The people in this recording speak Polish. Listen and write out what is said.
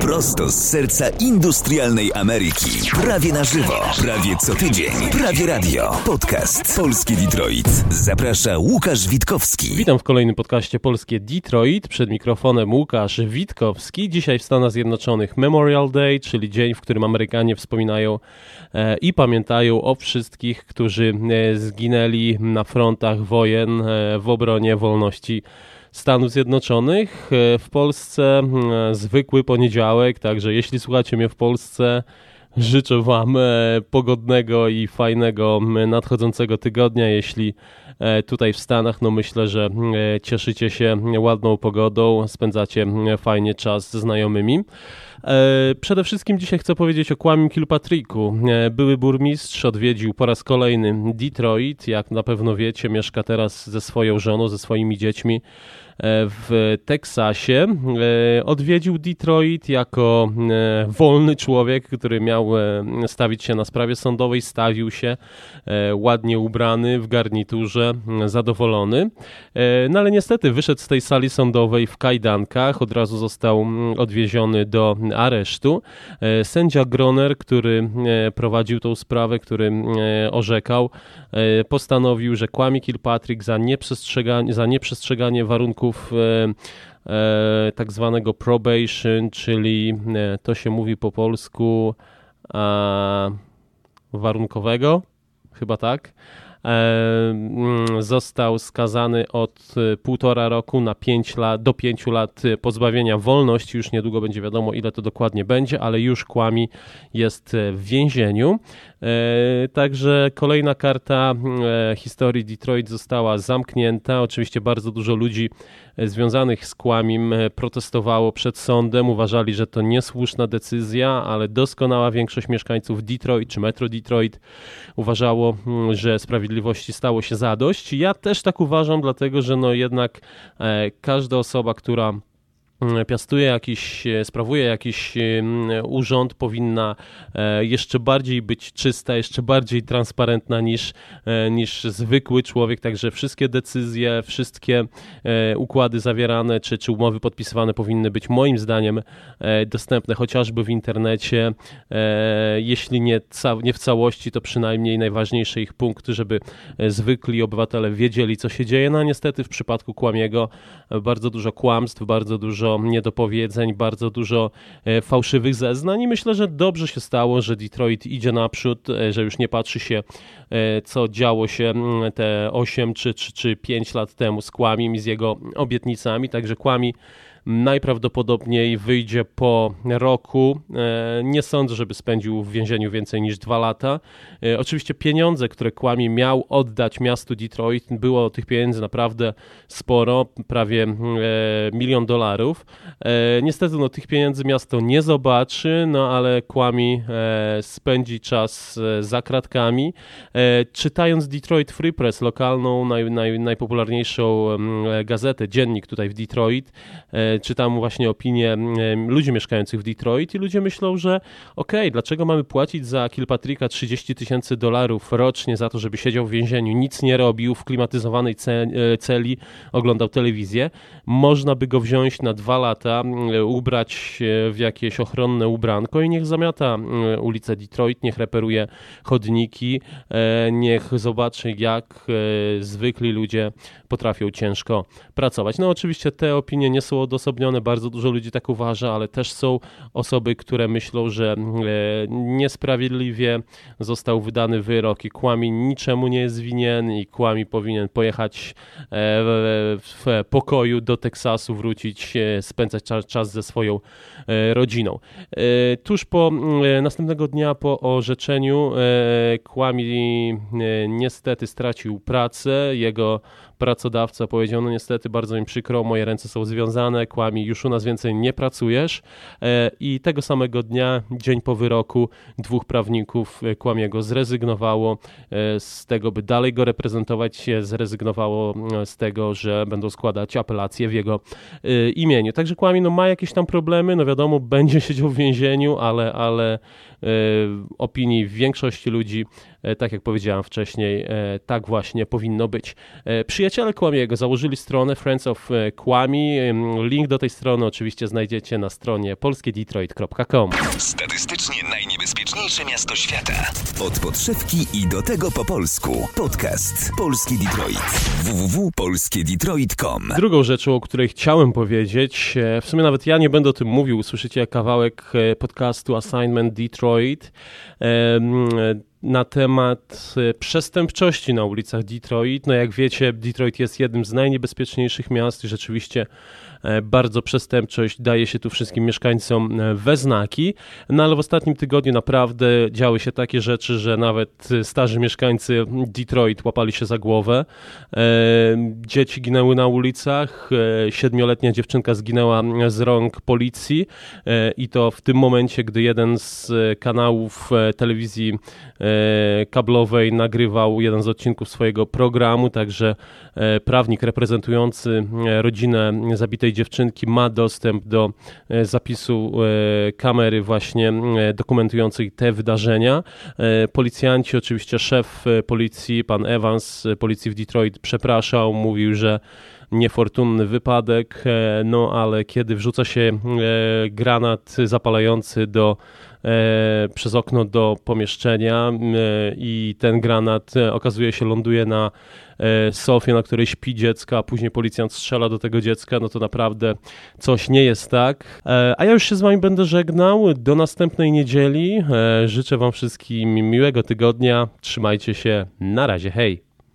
Prosto z serca industrialnej Ameryki. Prawie na żywo, prawie co tydzień. Prawie radio. Podcast Polski Detroit. Zaprasza Łukasz Witkowski. Witam w kolejnym podcaście Polskie Detroit. Przed mikrofonem Łukasz Witkowski. Dzisiaj w Stanach Zjednoczonych Memorial Day, czyli dzień, w którym Amerykanie wspominają e, i pamiętają o wszystkich, którzy e, zginęli na frontach wojen e, w obronie wolności Stanów Zjednoczonych. E, w Polsce e, zwykły poniedziałek, także jeśli słuchacie mnie w Polsce, życzę Wam e, pogodnego i fajnego nadchodzącego tygodnia. Jeśli tutaj w Stanach, no myślę, że cieszycie się ładną pogodą, spędzacie fajnie czas ze znajomymi. Przede wszystkim dzisiaj chcę powiedzieć o Kłamim Kilpatricku. Były burmistrz odwiedził po raz kolejny Detroit. Jak na pewno wiecie, mieszka teraz ze swoją żoną, ze swoimi dziećmi E, w Teksasie. E, odwiedził Detroit jako e, wolny człowiek, który miał stawić się na sprawie sądowej, stawił się ładnie ubrany w garniturze, zadowolony. No ale niestety wyszedł z tej sali sądowej w kajdankach, od razu został odwieziony do aresztu. Sędzia Groner, który prowadził tą sprawę, który orzekał, postanowił, że kłamie Kilpatrick za nieprzestrzeganie, za nieprzestrzeganie warunków e, e, tak zwanego probation, czyli e, to się mówi po polsku warunkowego, chyba tak. Został skazany od półtora roku na pięć lat, do pięciu lat pozbawienia wolności. Już niedługo będzie wiadomo, ile to dokładnie będzie, ale już Kłami jest w więzieniu. E, także kolejna karta e, historii Detroit została zamknięta. Oczywiście bardzo dużo ludzi e, związanych z kłamim protestowało przed sądem. Uważali, że to niesłuszna decyzja, ale doskonała większość mieszkańców Detroit czy Metro Detroit uważało, że sprawiedliwości stało się zadość. Ja też tak uważam, dlatego że no jednak każda osoba, która piastuje jakiś, e, sprawuje jakiś urząd, powinna e, jeszcze bardziej być czysta, jeszcze bardziej transparentna niż, e, niż zwykły człowiek. Także wszystkie decyzje, wszystkie układy zawierane czy, czy umowy podpisywane powinny być moim zdaniem dostępne chociażby w internecie. Jeśli nie, nie w całości, to przynajmniej najważniejsze ich punkty, żeby zwykli obywatele wiedzieli, co się dzieje. No a niestety w przypadku Kłamiego bardzo dużo kłamstw, bardzo dużo niedopowiedzeń, bardzo dużo e, fałszywych zeznań i myślę, że dobrze się stało, że Detroit idzie naprzód, e, że już nie patrzy się, e, co działo się te 8 czy, czy, czy 5 lat temu z Kłamim i z jego obietnicami, także Kłami najprawdopodobniej wyjdzie po roku. E, nie sądzę, żeby spędził w więzieniu więcej niż dwa lata. E, oczywiście pieniądze, które Kłami miał oddać miastu Detroit, było tych pieniędzy naprawdę sporo, prawie e, milion dolarów. Niestety no, tych pieniędzy miasto nie zobaczy, no ale Kłami spędzi czas za kratkami. Czytając Detroit Free Press, lokalną, naj, naj, najpopularniejszą gazetę, dziennik tutaj w Detroit, czytam właśnie opinie ludzi mieszkających w Detroit i ludzie myślą, że okej, okay, dlaczego mamy płacić za Kilpatricka 30 tysięcy dolarów rocznie za to, żeby siedział w więzieniu, nic nie robił, w klimatyzowanej e, celi, oglądał telewizję. Można by go wziąć na dwa lata, ubrać w jakieś ochronne ubranko i niech zamiata ulicę Detroit, niech reperuje chodniki, e, niech zobaczy, jak e, zwykli ludzie potrafią ciężko pracować. No oczywiście te opinie nie są odosobnione, bardzo dużo ludzi tak uważa, ale też są osoby, które myślą, że e, niesprawiedliwie został wydany wyrok i Kłami niczemu nie jest winien i Kłami powinien pojechać e, w pokoju do Teksasu, wrócić, spędzać czas ze swoją e, rodziną. Tuż po następnego dnia po orzeczeniu Kłami niestety stracił pracę, jego pracodawca powiedział, no niestety bardzo mi przykro, moje ręce są związane, kłami, już u nas więcej nie pracujesz e, i tego samego dnia, dzień po wyroku, dwóch prawników e, Kłamiego zrezygnowało e, z tego, by dalej go reprezentować, zrezygnowało z tego, że będą składać apelacje w jego imieniu. Także Kłami no, ma jakieś tam problemy, no wiadomo, będzie siedział w więzieniu, ale, ale opinii większości ludzi tak jak powiedziałem wcześniej, tak właśnie powinno być. Przyjaciele Kłamiego założyli stronę Friends of Kłami. Link do tej strony oczywiście znajdziecie na stronie polskiedetroit.com. Statystycznie najniebezpieczniejsze miasto świata. Od podszewki i do tego po polsku. Podcast Polski Detroit. www.polskiedetroit.com Drugą rzeczą, o której chciałem powiedzieć, w sumie nawet ja nie będę o tym mówił, usłyszycie kawałek podcastu Assignment Detroit na temat e, przestępczości na ulicach Detroit. No jak wiecie, Detroit jest jednym z najniebezpieczniejszych miast i rzeczywiście e, bardzo przestępczość daje się tu wszystkim mieszkańcom e, we znaki. No ale w ostatnim tygodniu naprawdę działy się takie rzeczy, że nawet starzy mieszkańcy Detroit łapali się za głowę. Dzieci ginęły na ulicach, siedmioletnia dziewczynka zginęła z rąk policji i to w tym momencie, gdy jeden z kanałów telewizji kablowej nagrywał jeden z odcinków swojego programu, także e, prawnik reprezentujący e, rodzinę zabitej dziewczynki ma dostęp do e, zapisu kamery właśnie dokumentującej te wydarzenia. Policjanci, oczywiście szef policji, pan Evans, policji w Detroit przepraszał, mówił, że niefortunny wypadek, no ale kiedy wrzuca się granat zapalający do E, przez okno do pomieszczenia e, i ten granat e, okazuje się ląduje na sofie, na której śpi dziecko, a później policjant strzela do tego dziecka, no to naprawdę coś nie jest tak. A ja już się z wami będę żegnał. Do następnej niedzieli. Życzę wam wszystkim miłego tygodnia. Trzymajcie się. Na razie. Hej.